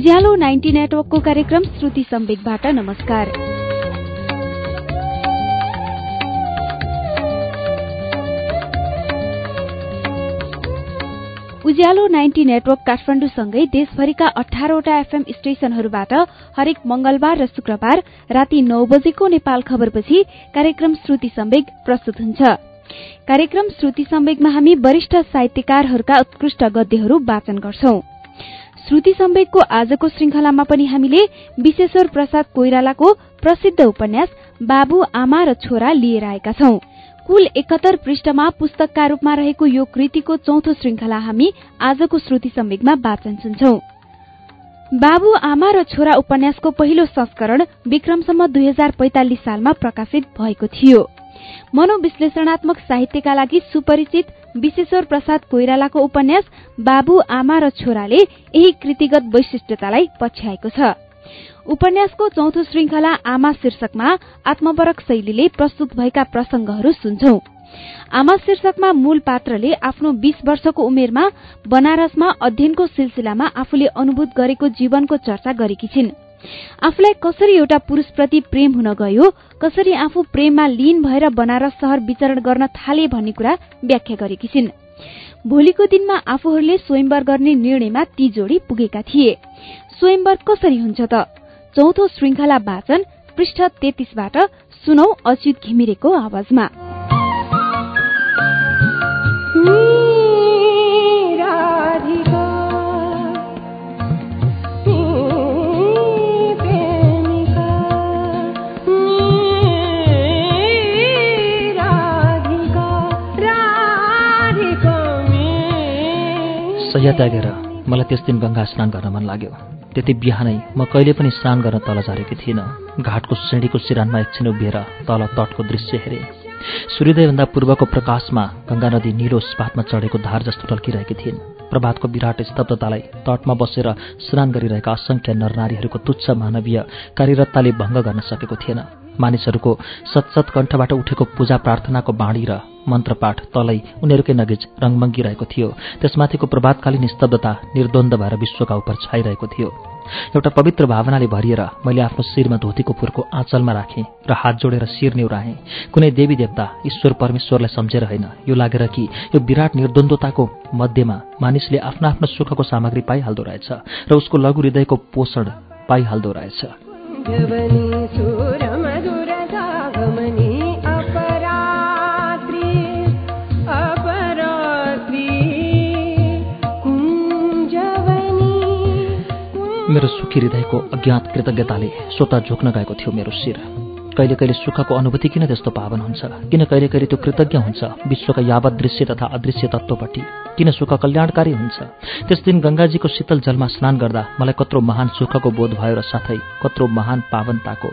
उज्यालो ninety नेटवर्कको कार्यक्रम श्रुति सम्वेकबाट नमस्कार। उज्यालो नाइन्टी नेटवर्क काठमाडौँसँगै देशभरिका अठारवटा एफएम स्टेशनहरूबाट हरेक मंगलबार र शुक्रबार राति नौ बजेको नेपाल खबरपछि कार्यक्रम श्रुति सम्वेक प्रस्तुत हुन्छ। कार्यक्रम श्रुति सम्वेकमा हामी वरिष्ठ साहित्यकारहरूका उत्कृष्ट गद्यहरू वाचन गर्छौं। श्रुति सम्वेकको आजको श्रृंखलामा पनि हामीले विश्वेश्वर प्रसाद कोइरालाको प्रसिद्ध उपन्यास बाबु आमा र छोरा लिएर आएका छौं। कुल एकहत्तर पृष्ठमा पुस्तकका रूपमा रहेको यो कृतिको चौथो श्रृंखला हामी आजको श्रुति सम्वेकमा वाचन सुन्छौं। बाबु आमा र छोरा उपन्यासको पहिलो संस्करण विक्रमसम्म दुई हजार पैंतालिस सालमा प्रकाशित भएको थियो। मनोविश्लेषणात्मक साहित्यका लागि सुपरिचित विश्वेश्वर प्रसाद कोइरालाको उपन्यास बाबु आमा र छोराले यही कृतिगत वैशिष्ट्यतालाई पछ्याएको छ। उपन्यासको चौथो श्रृंखला आमा शीर्षकमा आत्मपरक शैलीले प्रस्तुत भएका प्रसंगहरू सुन्छौं। आमा शीर्षकमा मूल पात्रले आफ्नो बीस वर्षको उमेरमा बनारसमा अध्ययनको सिलसिलामा आफूले अनुभूत गरेको जीवनको चर्चा गरेकी छिन्। आफूलाई कसरी एउटा पुरूषप्रति प्रेम हुन गयो कसरी आफू प्रेममा लीन भएर बनारस शहर विचरण गर्न थाले भन्ने कुरा व्याख्या गरेकी छिन्। भोलिको दिनमा आफूहरूले स्वयंवर गर्ने निर्णयमा ती जोडी पुगेका थिए। स्वयंवर कसरी हुन्छ त? चौथो श्रृंखला वाचन पृष्ठ तेत्तीसबाट सुनौ अच्युत घिमिरेको आवाजमा। सय त्यागेर मलाई त्यस दिन गङ्गा स्नान गर्न मन लाग्यो। त्यति बिहानै म कहिले पनि स्नान गर्न तल झरेकी थिइनँ। घाटको श्रेणीको सिरानमा एकछिन उभिएर तल तटको दृश्य हेरे। सूर्योदयभन्दा पूर्वको प्रकाशमा गङ्गा नदी निलो स्पातमा चढेको धार जस्तो टल्किरहेकी थिइन्। प्रभातको विराट स्तब्धतालाई तटमा बसेर स्नान गरिरहेका असंख्य नरनारीहरूको तुच्छ मानवीय कार्यरत्ताले भङ्ग गर्न सकेको थिएन। मानिसहरूको सतसत कण्ठबाट उठेको पूजा प्रार्थनाको बाणी र मन्त्रपाठ तलै उनीहरूकै नगिज रङमङ्गिरहेको थियो। त्यसमाथिको प्रभातकालीन स्तब्धता निर्द्वन्द भएर विश्वका उप छाइरहेको थियो। एउटा पवित्र भावनाले भरिएर मैले आफ्नो शिरमा धोतीको फुरको आँचलमा राखेँ र हात जोडेर शिर नेउराएँ कुनै देवी देवता ईश्वर परमेश्वरलाई सम्झेर होइन। यो लागेर कि यो विराट निर्द्वन्द्वताको मध्यमा मानिसले आफ्नो आफ्नो सुखको सामग्री पाइहाल्दो रहेछ र उसको लघु हृदयको पोषण पाइहाल्दो रहेछ। मेरो सुखी हृदयको अज्ञात कृतज्ञताले स्वत झुक्न गएको थियो मेरो शिर। कहिले कहिले सुखको अनुभूति किन त्यस्तो पावन हुन्छ? किन कहिले कहिले त्यो कृतज्ञ हुन्छ? विश्वका यावत दृश्य तथा अदृश्य तत्त्वपट्टि किन सुख कल्याणकारी हुन्छ? त्यस दिन गङ्गाजीको शीतल जलमा स्नान गर्दा मलाई कत्रो महान सुखको बोध भयो र साथै कत्रो महान पावनताको।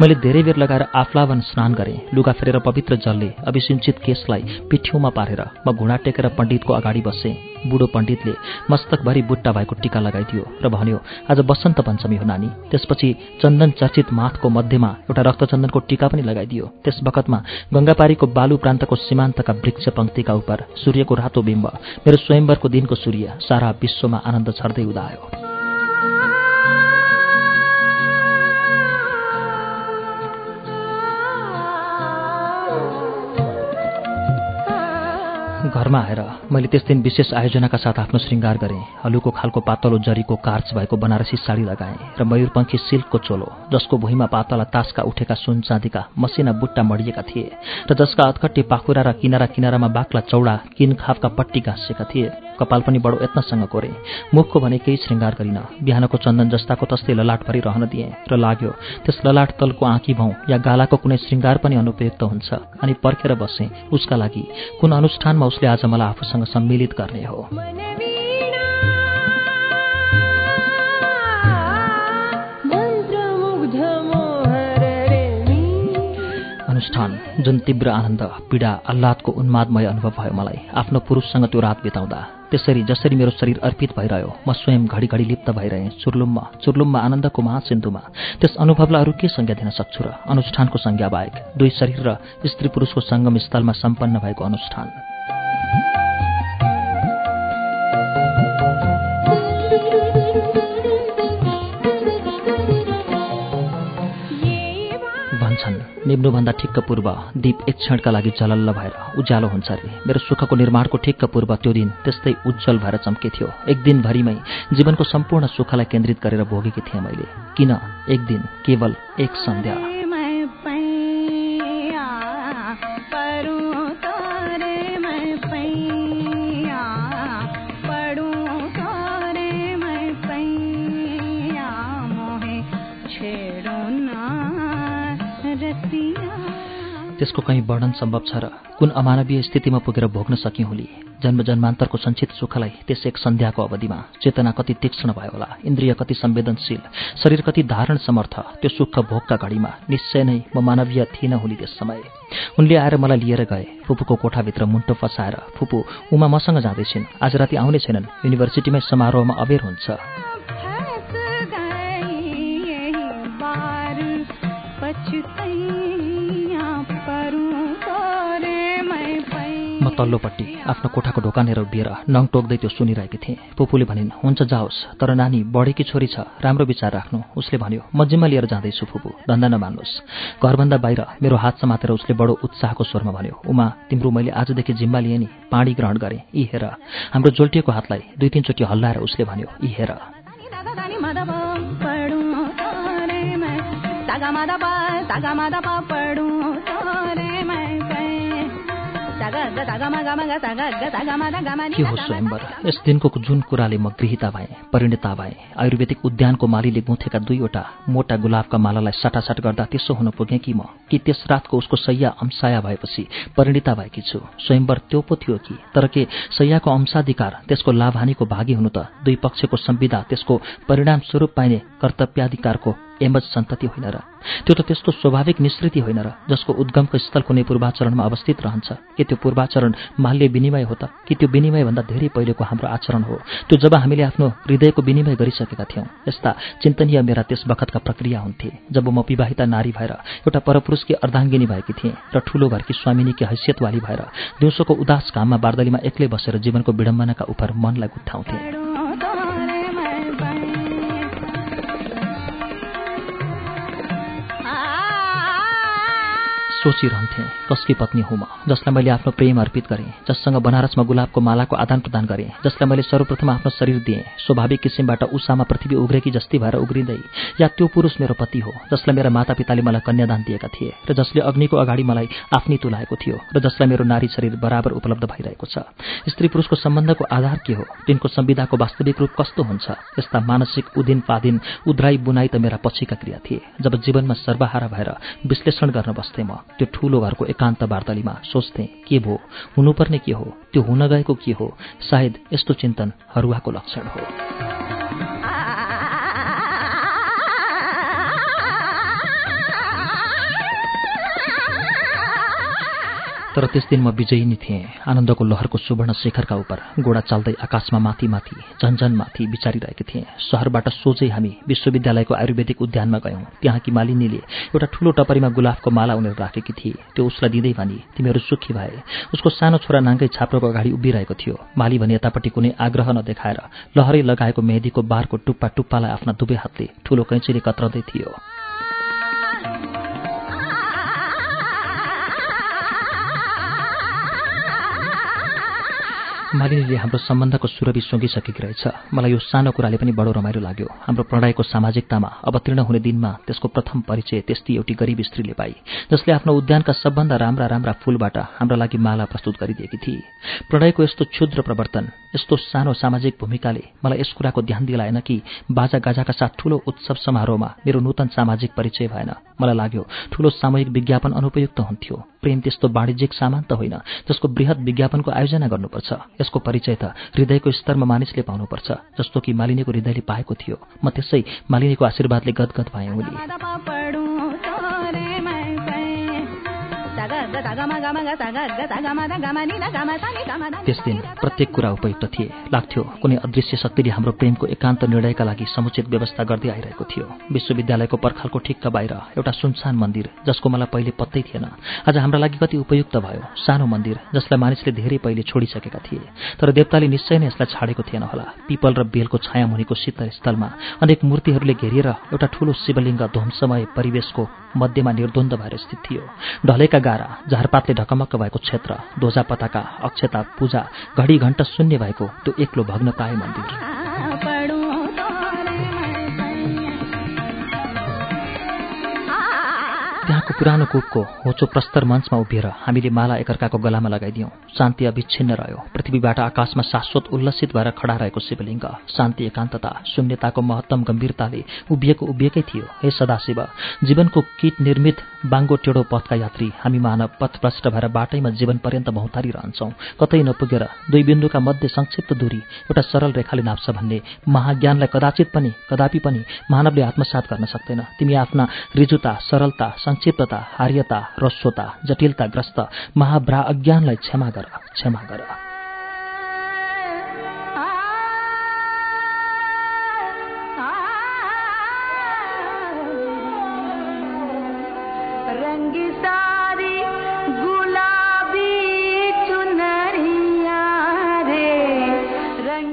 मैले धेरै बेर लगाएर आफलावन स्नान गरेँ। लुगा फेरेर पवित्र जलले अभिसिञ्चित केसलाई पिठ्यौमा पारेर म घुँडा टेकेर पण्डितको अगाडि बसेँ। बुढो पण्डितले मस्तकभरि बुट्टा भएको टिका लगाइदियो र भन्यो आज बसन्त पञ्चमी हो नानी। त्यसपछि चन्दन चर्चित माथको मध्यमा एउटा रक्तचन्दनको टिका पनि लगाइदियो। त्यस बखतमा गङ्गापारीको बालु प्रान्तको सीमान्तका वृक्ष पङ्क्तिका उप सूर्यको रातो बिम्ब मेरो स्वयंवरको दिनको सूर्य सारा विश्वमा आनन्द छर्दै उदायो। घरमा आएर मैले त्यस दिन विशेष आयोजनाका साथ आफ्नो श्रृङ्गार गरेँ। हलुको खालको पातलो जरीको कार्च भएको बनारसी साडी लगाएँ र मयूरपङ्खी सिल्कको चोलो जसको भुइँमा पातला तासका उठेका सुन चाँदीका मसिना बुट्टा मडिएका थिए र जसका अतकट्टी पाखुरा र किनारा किनारामा बाक्ला चौडा किनखापका पट्टी गाँसिएका थिए। कपाल पनि बडो यत्नसँग कोरे। मुखको भने केही श्रृङ्गार गरिन। बिहानको चन्दन जस्ताको तस्तै ललाटभरि रहन दिएँ र लाग्यो त्यस ललाट तलको आँखी भौँ या गालाको कुनै श्रृङ्गार पनि अनुपयुक्त हुन्छ अनि पर्खेर बसेँ उसका लागि। कुन अनुष्ठानमा उसले आज मलाई आफूसँग सम्मिलित गर्ने हो। अनुष्ठान जुन तीव्र आनन्द पीडा आह्लादको उन्मादमय अनुभव भयो मलाई आफ्नो पुरुषसँग त्यो रात बिताउँदा। त्यसरी जसरी मेरो शरीर अर्पित भइरह्यो म स्वयं घडिघडी लिप्त भइरहेँ चुर्लुममा चुर्लुममा आनन्दको महासिन्धुमा। त्यस अनुभवलाई अरू के संज्ञा दिन सक्छु र? अनुष्ठानको संज्ञा बाहेक दुई शरीर र स्त्री पुरुषको सङ्गम स्थलमा सम्पन्न भएको अनुष्ठान। निम्नुभन्दा ठिक्क पूर्व दीप एक क्षणका लागि जलल्ल भएर उज्यालो हुन्छ अरे। मेरो सुखको निर्माणको ठिक्क पूर्व त्यो दिन त्यस्तै उज्जवल भएर चम्केथ्यो। एक दिनभरिमै जीवनको सम्पूर्ण सुखलाई केन्द्रित गरेर भोगेकी थिएँ मैले। किन एक दिन? केवल एक सन्ध्या। त्यसको कहीँ वर्णन सम्भव छ र कुन अमानवीय स्थितिमा पुगेर भोग्न सकी होली। जन्म जन्मान्तरको सञ्चित सुखलाई त्यस एक सन्ध्याको अवधिमा चेतना कति तीक्ष्ण भयो होला इन्द्रिय कति संवेदनशील शरीर कति धारण समर्थ त्यो सुख भोगका घडीमा निश्चय नै म मानवीय थिइनँ होली त्यस समय। उनले आएर मलाई लिएर गए फुपूको कोठाभित्र मुन्टो फसाएर फुपू उमा मसँग जाँदैछिन् आज राति आउने छैनन् युनिभर्सिटीमै समारोहमा अबेर हुन्छ। तल्लोपट्टि आफ्नो कोठाको ढोकानेर उभिएर नङ टोक्दै त्यो सुनिरहेकी थिएँ। पुपुले भनिन् हुन्छ जाओस् तर नानी बढेकी छोरी छ राम्रो विचार राख्नु। उसले भन्यो म जिम्मा लिएर जाँदैछु फुपू धन्दा नमान्नुहोस्। घरभन्दा बाहिर मेरो हात समातेर उसले बडो उत्साहको स्वरमा भन्यो उमा तिम्रो मैले आजदेखि जिम्मा लिएँ नि पाणी ग्रहण गरेँ यी हेर। हाम्रो जोल्टिएको हातलाई दुई तिनचोटि हल्लाएर उसले भन्यो यी हेर। के हो स्वयंवर यस दिनको जुन कुराले म गृहिता भएँ परिणता भएँ आयुर्वेदिक उद्यानको मालीले गुँथेका दुईवटा मोटा गुलाबका मालालाई सटासट गर्दा त्यसो हुन पुगेँ कि म कि त्यस रातको उसको सैया अंशाया भएपछि परिणिता भएकी छु स्वयंवर त्यो पो थियो कि तर के सैयाको अंशाधिकार त्यसको लाभहानीको भागी हुनु त दुई पक्षको संविधा त्यसको परिणाम स्वरूप पाइने कर्तव्याधिकारको एमज सन्तति होइन र त्यो त त्यस्तो स्वाभाविक निश्रिति होइन र जसको उद्गमको स्थल कुनै पूर्वाचरणमा अवस्थित रहन्छ। के त्यो पूर्वाचरण माल्य विनिमय हो त? कि त्यो विनिमयभन्दा धेरै पहिलेको हाम्रो आचरण हो? त्यो जब हामीले आफ्नो हृदयको विनिमय गरिसकेका थियौँ यस्ता चिन्तनीय मेरा त्यस बखतका प्रक्रिया हुन्थे जब म विवाहिता नारी भएर एउटा परपुरुषकी अर्धाङ्गिनी भएकी थिएँ र ठूलो घरकी स्वामिनीकी हैसियतवाली भएर दिउँसोको उदास घाममा बार्दलीमा एक्लै बसेर जीवनको विडम्बनाका उपर मनलाई गुत्थाउँथे। सोचिरहन्थेँ कसकी पत्नी हुँ म जसलाई मैले आफ्नो प्रेम अर्पित गरेँ जससँग बनारसमा गुलाबको मालाको आदान प्रदान गरेँ जसलाई मैले सर्वप्रथम आफ्नो शरीर दिएँ स्वाभाविक किसिमबाट उषामा पृथ्वी उग्रेकी जस्ती भएर उग्रिँदै या त्यो पुरुष मेरो पति हो जसलाई मेरा मातापिताले मलाई कन्यादान दिएका थिए र जसले अग्निको अगाडि मलाई आफ्नै तुलाएको थियो र जसलाई मेरो नारी शरीर बराबर उपलब्ध भइरहेको छ। स्त्री पुरुषको सम्बन्धको आधार के हो? तिनको संविधाको वास्तविक रूप कस्तो हुन्छ? यस्ता मानसिक उदिन पादिन उद्राई बुनाई त मेरा पछिका क्रिया थिए जब जीवनमा सर्वहारा भएर विश्लेषण गर्न बस्थेँ म। त्यो ठूलो घरको एकान्त वार्तालीमा सोच्थेँ के भो? हुनुपर्ने के हो? त्यो हुन गएको के हो? सायद यस्तो चिन्तन हरुवाको लक्षण हो। तर त्यस दिन म विजयी नै थिएँ। आनन्दको लहरको सुवर्ण शेखरका उप गोडा चाल्दै आकाशमा माथि माथि झन्झन माथि विचारिरहेकी थिएँ। सहरबाट सोझै हामी विश्वविद्यालयको आयुर्वेदिक उद्यानमा गयौँ। त्यहाँकी मालिनीले एउटा ठूलो टपरीमा गुलाफको माला उनीहरू राखेकी थिए। त्यो उसलाई दिँदै भनी तिमीहरू सुखी भए। उसको सानो छोरा नाङ्गै छाप्रोको अगाडि उभिरहेको थियो। माली भने यतापट्टि कुनै आग्रह नदेखाएर लहरै लगाएको मेहदीको बारको टुप्पा टुप्पालाई आफ्ना दुवै हातले ठूलो कैँचीले कत्रदै थियो। मालिनीले हाम्रो सम्बन्धको सुरभि सुँगिसकेकी रहेछ। मलाई यो सानो कुराले पनि बडो रमाइलो लाग्यो। हाम्रो प्रणयको सामाजिकतामा अवतीर्ण हुने दिनमा त्यसको प्रथम परिचय त्यस्ती एउटी गरिब स्त्रीले पाई जसले आफ्नो उद्यानका सबभन्दा राम्रा राम्रा फूलबाट हाम्रो लागि माला प्रस्तुत गरिदिएकी थिए प्रणयको यस्तो क्षुद्र प्रवर्तन यस्तो सानो सामाजिक भूमिकाले मलाई यस कुराको ध्यान दिलाएन कि बाजा गाजाका साथ ठूलो उत्सव समारोहमा मेरो नूतन सामाजिक परिचय भएन। मलाई लाग्यो ठूलो सामूहिक विज्ञापन अनुपयुक्त हुन्थ्यो। प्रेम त्यस्तो वाणिज्यिक सामान त होइन जसको वृहत विज्ञापनको आयोजना गर्नुपर्छ। यसको परिचय त हृदयको स्तरमा मानिसले पाउनुपर्छ जस्तो कि मालिनीको हृदयले पाएको थियो। म त्यसै मालिनीको आशीर्वादले गदगद भएँ उनी। त्यस दिन प्रत्येक कुरा उपयुक्त थिए। लाग्थ्यो कुनै अदृश्य शक्तिले हाम्रो प्रेमको एकान्त निर्णयका लागि समुचित व्यवस्था गर्दै आइरहेको थियो। विश्वविद्यालयको पर्खालको ठिक्क बाहिर एउटा सुनसान मन्दिर जसको मलाई पहिले पत्तै थिएन। आज हाम्रा लागि कति उपयुक्त भयो। सानो मन्दिर जसलाई मानिसले धेरै पहिले छोडिसकेका थिए। तर देवताले निश्चय नै यसलाई छाडेको थिएन होला। पिपल र बेलको छाया मुनिको शीतल स्थलमा अनेक मूर्तिहरूले घेरिएर एउटा ठूलो शिवलिङ्ग ध्वंसमय परिवेशको मध्यमा निर्द्वन्द भएर स्थित थियो। ढलेका गारा झारपातले ढकमक्क भएको क्षेत्र ध्वजा पताका अक्षता पूजा घडी घण्ट शून्य भएको त्यो एक्लो भग्न प्राय मन्दिर। पुरानो कुपको होचो प्रस्तर मञ्चमा उभिएर हामीले माला एकअर्काको गलामा लगाइदियौँ। शान्ति अविच्छिन्न रह्यो। पृथ्वीबाट आकाशमा शाश्वत उल्लसित भएर खडा रहेको शिवलिङ्ग शान्ति एकान्तता शून्यताको महत्तम गम्भीरताले उभिएको उभिएकै थियो। हे सदाशिव जीवनको किट निर्मित बाङ्गो टेढो पथका यात्री हामी मानव पथभ्रष्ट भएर बाटैमा जीवन पर्यन्त भौतारी रहन्छौँ कतै नपुगेर दुई बिन्दुका मध्य संक्षिप्त दूरी एउटा सरल रेखाले नाप्छ भन्ने महाज्ञानलाई कदाचित पनि कदापि पनि मानवले आत्मसात गर्न सक्दैन। तिमी आफ्ना रिजुता सरलता संक्षिप्तता हार्यता रस्वता जटिलताग्रस्त महाभ्रा अज्ञानलाई क्षमा गर क्षमा गर।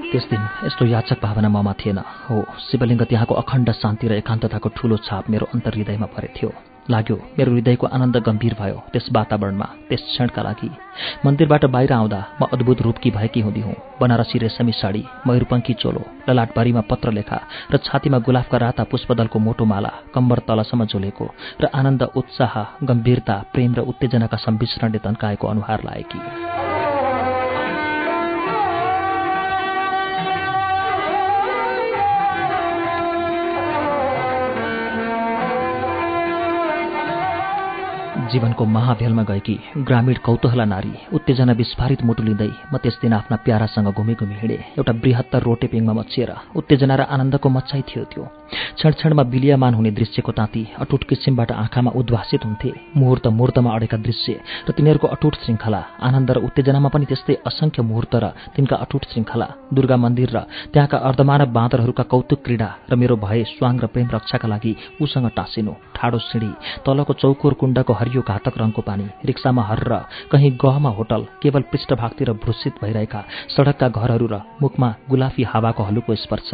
त्यस दिन यस्तो याचक भावना ममा थिएन। हो शिवलिङ्ग त्यहाँको अखण्ड शान्ति र एकान्तताको ठूलो छाप मेरो अन्तर्हृदयमा परेथ्यो। लाग्यो। मेरो हृदयको आनन्द गम्भीर भयो। त्यस वातावरणमा त्यस क्षणका लागि। मन्दिरबाट बाहिर आउँदा म अद्भुत रूपकी भएकी हुँदी हुँ। बनारसी रेशमी साडी मयूरपङ्खी चोलो ललाटबारीमा पत्र लेखा र छातीमा गुलाफका राता पुष्पदलको मोटो माला कम्बर तलसम्म झुलेको र आनन्द उत्साह गम्भीरता प्रेम र उत्तेजनाका सम्मिश्रणले तन्काएको अनुहार लाएकी। जीवनको महाभेलमा गएकी ग्रामीण कौतूहला नारी उत्तेजना विस्फारित मुटु लिँदै म त्यस दिन आफ्ना प्यारासँग घुमी घुमी हिँडेँ। एउटा बृहत्तर रोटेपिङमा मचिएर उत्तेजना र आनन्दको मच्चाइ थियो त्यो। क्षण क्षणमा बिलियामान हुने दृश्यको ताती अटुट किसिमबाट आँखामा उद्भासित हुन्थे। मुहुर्त मुहुर्तमा अडेका दृश्य र तिनीहरूको अटुट श्रृङ्खला। आनन्द र उत्तेजनामा पनि त्यस्तै असङ्ख्य मुहुर्त र तिनका अटुट श्रृङ्खला। दुर्गा मन्दिर र त्यहाँका अर्धमानव बाँदरहरूका कौतुक क्रीडा र मेरो भए स्वाङ र प्रेम रक्षाका लागि उसँग टाँसिनु। ठाडो सिँढी तलको चौकोर कुण्डको हरियो घातक रङको पानी रिक्सामा हर्र कहीँ गहमा होटल केवल पृष्ठभागतिर भ्रुसित भइरहेका सडकका घरहरू र मुखमा गुलाफी हावाको हलुको स्पर्श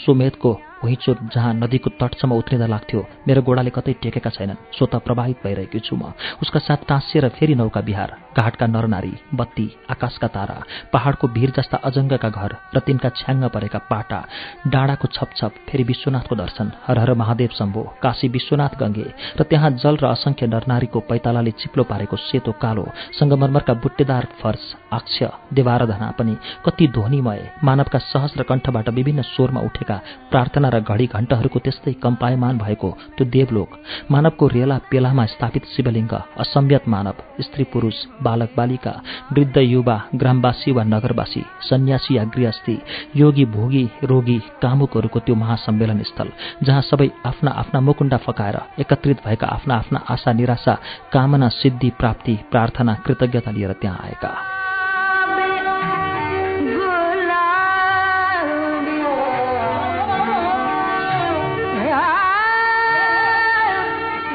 सुमेधको भुइँचो जहाँ नदीको तटसम्म उत्रिँदा लाग्थ्यो मेरो गोडाले कतै टेकेका छैनन्। स्वत प्रवाहित भइरहेकी छु म। उसका साथ टाँसिएर फेरि नौका बिहार घाटका नरनारी बत्ती आकाशका तारा पहाडको भिर जस्ता अजङ्गका घर र तिनका छ्याङ्ग परेका पाटा डाँडाको छपछप फेरि विश्वनाथको दर्शन हर हर महादेव शम्भो काशी विश्वनाथ गङ्गे र त्यहाँ जल र असङ्ख्य नरनारीको पैतालाले चिप्लो पारेको सेतो कालो सङ्गमर्मरका बुट्टेदार फर्स आक्ष देवाराधना पनि कति ध्वनिमय मानवका सहस्र कण्ठबाट विभिन्न स्वरमा उठेका प्रार्थना र घडी घण्टहरूको त्यस्तै कम्पायमान भएको त्यो देवलोक मानवको रेला पेलामा स्थापित शिवलिङ्ग असम्यत मानव स्त्री पुरुष बालक बालिका वृद्ध युवा ग्रामवासी वा नगरवासी सन्यासी या गृहस्थी योगी भोगी रोगी कामुकहरूको त्यो महासम्मेलन स्थल जहाँ सबै आफ्ना आफ्ना मुकुण्डा फकाएर एकत्रित भएका आफ्ना आफ्ना आशा निराशा कामना सिद्धि प्राप्ति प्रार्थना कृतज्ञता लिएर त्यहाँ आएका।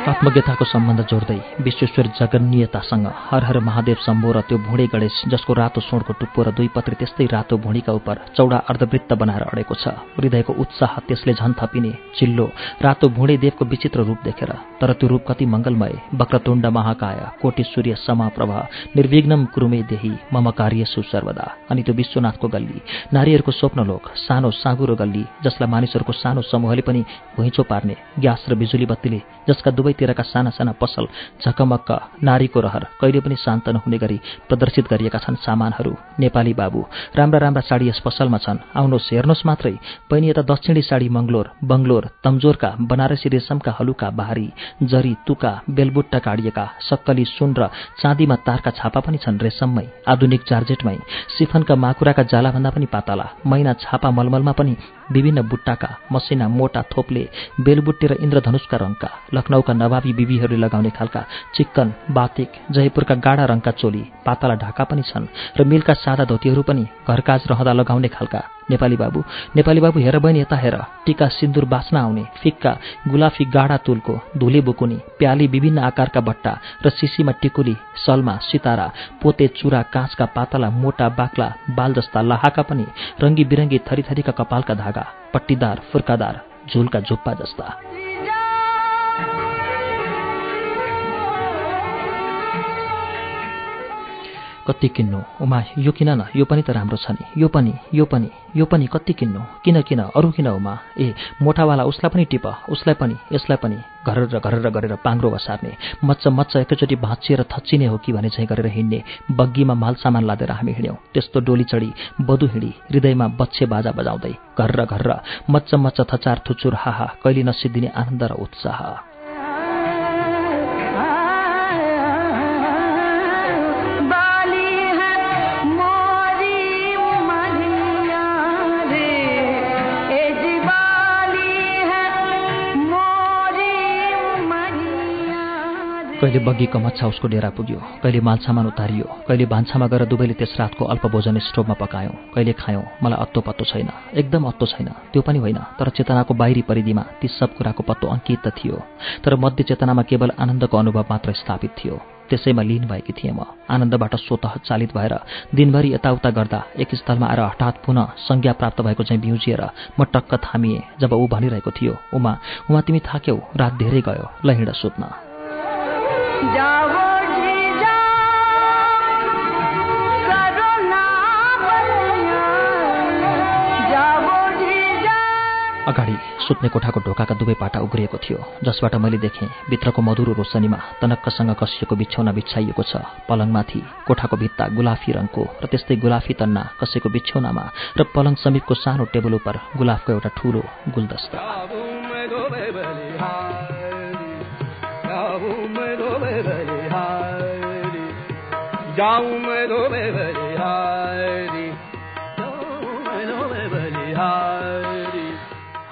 आत्मज्ञताको सम्बन्ध जोड्दै विश्वेश्वर जगन्नीयतासँग हर हर महादेव शम्भो र त्यो भुँडे गणेश जसको रातो सोडको टुप्पो र दुई पत्री त्यस्तै रातो भुँडीका उप चौडा अर्धवृत्त बनाएर अडेको छ। हृदयको उत्साह त्यसले झन् थपिने चिल्लो रातो भुँडे देवको विचित्र रूप देखेर तर त्यो रूप कति मङ्गलमय वक्रतुण्ड महाकाय कोटि सूर्य समाप्रभ निर्विघ्नम कुरुमे देही मम कार्य सर्वदा अनि त्यो विश्वनाथको गल्ली नारीहरूको स्वप्नलोक सानो साँगुरो गल्ली जसलाई मानिसहरूको सानो समूहले पनि भुइँचो पार्ने ग्यास र बिजुली बत्तीले जसका दुवैतिरका साना साना पसल झकमक्क नारीको रहर कहिले पनि शान्त नहुने गरी प्रदर्शित गरिएका छन् सामानहरू। नेपाली बाबु राम्रा राम्रा साडी यस पसलमा छन्। आउनुहोस् हेर्नुहोस् मात्रै बहिनी यता दक्षिणी साडी मङ्गलोर बङ्गलोर तम्जोरका बनारसी रेशमका हलुका बाहारी जरी तुका बेलबुट्टा काडिएका सक्कली सुन र चाँदीमा तारका छापा पनि छन् रेशममै आधुनिक जार्जेटमै सिफनका माकुराका जालाभन्दा पनि पातला मैना छापा मलमलमा पनि विभिन्न बुट्टाका मसिना मोटा थोप्ले बेलबुट्टे र इन्द्रधनुषका रङका लखनऊका नवाबी बिबीहरूले लगाउने खालका चिक्कन बातिक जयपुरका गाडा रङका चोली पातला ढाका पनि छन् र मिलका सादा धोतीहरू पनि घरकाज रहँदा लगाउने खालका। नेपाली बाबु। नेपाली बाबु हेर बहिनी यता हेर। टिका सिन्दुर बाँच्न आउने। फिक्का गुलाफी गाडा तुलको। धुले बुकुनी प्याली विभिन्न आकारका बट्टा र सिसीमा टिकुली सलमा सितारा पोते चुरा काँचका पातला मोटा बाक्ला बाल जस्ता लाहाका पनि रङ्गी बिरङ्गी थरीथरीका कपालका धागा पट्टीदार फुर्कादार झुलका झुप्पा जस्ता। कति किन्नु? उमा यो किन न? यो पनि त राम्रो छ नि। यो पनि यो पनि यो पनि कति किन्नु? किन किन? अरू किन उमा? ए मोठावाला उसलाई पनि टिप। उसलाई पनि यसलाई पनि। घरेर घरेर गरेर पाङ्रो बसार्ने। मच्च मच्च एकैचोटि भाँचिएर थच्चिने हो कि भने चाहिँ गरेर हिँड्ने। बग्गीमा माल सामान लादेर हामी हिँड्यौँ। त्यस्तो डोली चढी बधु हिँडी हृदयमा बच्छे बाजा बजाउँदै घर्र घर्र मच्च मच्च थचार थुचुर हाहा कहिले नसिद्धिने आनन्द र उत्साह। कहिले बग्गीको मच्छा उसको डेरा पुग्यो। कहिले मालसामान उतारियो। कहिले भान्सामा गएर दुवैले त्यस रातको अल्प भोजन स्टोभमा पकायौँ। कहिले खायौँ। मलाई अत्तो पत्तो छैन। एकदम अत्तो छैन। त्यो पनि होइन। तर चेतनाको बाहिरी परिधिमा ती सब कुराको पत्तो अङ्कित त थियो। तर मध्य चेतनामा केवल आनन्दको अनुभव मात्र स्थापित थियो। त्यसैमा लिन भएकी थिएँ म। आनन्दबाट स्वतः चालित भएर दिनभरि यताउता गर्दा एक स्थलमा आएर हठात पुनः संज्ञा प्राप्त भएको चाहिँ बिउजिएर म टक्क थामिएँ। जब ऊ भनिरहेको थियो उमा उमा तिमी थाक्यौ। रात धेरै गयो। ल हिँड सुत्न अगाडि सुत्ने कोठाको ढोकाका दुवै पाटा उग्रिएको थियो जसबाट मैले देखेँ भित्रको मधुरो रोशनीमा तनक्कसँग कसिएको बिछौना बिछाइएको छ पलङमाथि कोठाको भित्ता गुलाफी रङको र त्यस्तै गुलाफी तन्ना कसैको बिछौनामा र पलङ समीपको सानो टेबल उप गुलाफको एउटा ठुलो गुलदस्ता।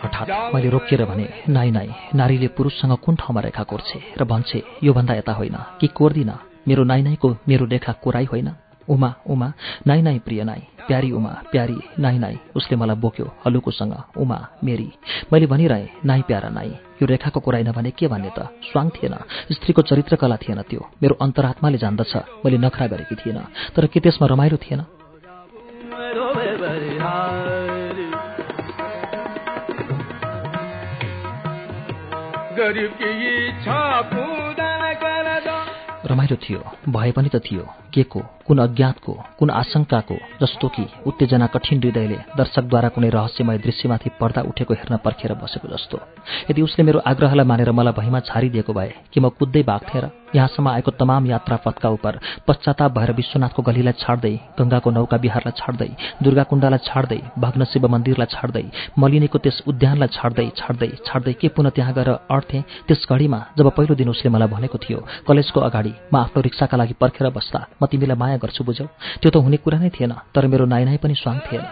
हठात मैले रोकिएर भने नाइ नाइ नारीले पुरुषसँग कुन ठाउँमा रेखा कोर्छे र भन्छे योभन्दा यता होइन कि कोर्दिन? मेरो नाइ नाइको मेरो रेखा कोराई होइन? उमा उमा नाइ नाइ प्रिय नाइ प्यारी उमा प्यारी नाइ नाइ उसले मलाई बोक्यो हलुकोसँग उमा मेरी मैले भनिरहेँ नाइ प्यारा नाइ यो रेखाको कोराइन भने के भन्ने त? स्वाङ थिएन। स्त्रीको चरित्रकला थिएन त्यो। मेरो अन्तरात्माले जान्दछ। मैले नखरा गरेकी थिएन। तर के त्यसमा रमाइलो थिएन? रमाइलो थियो। भए पनि त थियो। के को कुन अज्ञातको कुन आशंकाको जस्तो कि उत्तेजना कठिन हृदयले दर्शकद्वारा कुनै रहस्यमय दृश्यमाथि पर्दा उठेको हेर्न पर्खेर बसेको जस्तो। यदि उसले मेरो आग्रहलाई मानेर मलाई भैमा छारिदिएको भए कि म कुद्दै बाघथेँ र यहाँसम्म आएको तमाम यात्रा पथका उप पश्चाताप भएर विश्वनाथको गलीलाई छाड्दै गङ्गाको नौका बिहारलाई छाड्दै दुर्गाकुण्डलाई छाड्दै भग्न शिव मन्दिरलाई छाड्दै मलिनीको त्यस उद्यानलाई छाड्दै छाड्दै छाड्दै के पुनः त्यहाँ गएर अर्थेँ त्यस घडीमा जब पहिलो दिन उसले मलाई भनेको थियो कलेजको अगाडि म आफ्नो रिक्साका लागि पर्खेर बस्दा म तिमीलाई माया गर्छु बुझ्यौ। त्यो त हुने कुरा नै थिएन तर मेरो नाइ नाइ पनि स्वाङ थिएन।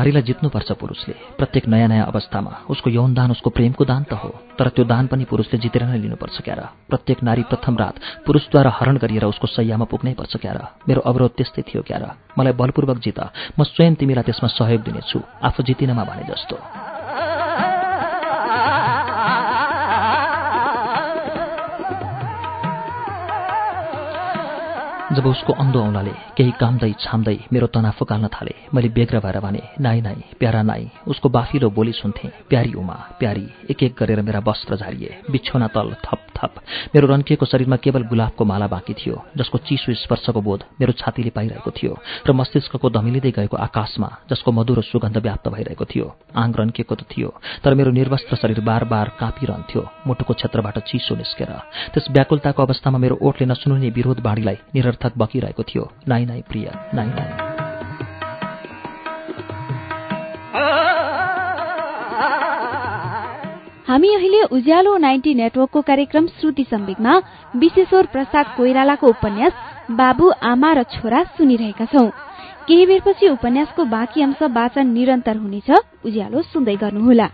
नारीलाई जित्नुपर्छ पुरुषले। प्रत्येक नयाँ नयाँ अवस्थामा उसको यौन दान उसको प्रेमको दान त हो तर त्यो दान पनि पुरुषले जितेर नै लिनुपर्छ क्यार। प्रत्येक नारी प्रथम रात पुरुषद्वारा हरण गरिएर उसको सैयामा पुग्नै पर्छ क्यार। मेरो अवरोध त्यस्तै थियो क्यार। मलाई बलपूर्वक जित। म स्वयं तिमीलाई त्यसमा सहयोग दिनेछु। आफू जितिनमा भने जस्तो। जब उसको अन्धो औँलाले केही कामदै छाम्दै मेरो तना फुकाल्न थाले। मैले बेग्र भएर भने नाइ नाइ प्यारा नाइ उसको बाफिलो बोली सुन्थेँ। प्यारी उमा प्यारी एक एक गरेर मेरा वस्त्र झारिए। बिछौना तल थप थप। मेरो रन्किएको शरीरमा केवल गुलाबको माला बाँकी थियो जसको चिसो स्पर्शको बोध मेरो छातीले पाइरहेको थियो र मस्तिष्कको धमिलिँदै गएको आकाशमा जसको मधुरो सुगन्ध व्याप्त भइरहेको थियो। आङ रन्किएको त थियो तर मेरो निर्वस्त्र शरीर बार बार काँपिरहन्थ्यो मुटुको क्षेत्रबाट चिसो निस्केर। त्यस व्याकुलताको अवस्थामा मेरो ओठले नसुनिने विरोध बाढीलाई निरर्थक बकिरहेको थियो। नाइ नाइ प्रिय नाइ नाइ। हामी अहिले उज्यालो नाइन्टी नेटवर्कको कार्यक्रम श्रुति सम्वेकमा विशेश्वर प्रसाद कोइरालाको उपन्यास बाबु आमा र छोरा सुनिरहेका छौं। केही बेरपछि उपन्यासको बाँकी अंश वाचन निरन्तर हुनेछ। उज्यालो सुन्दै गर्नुहोला।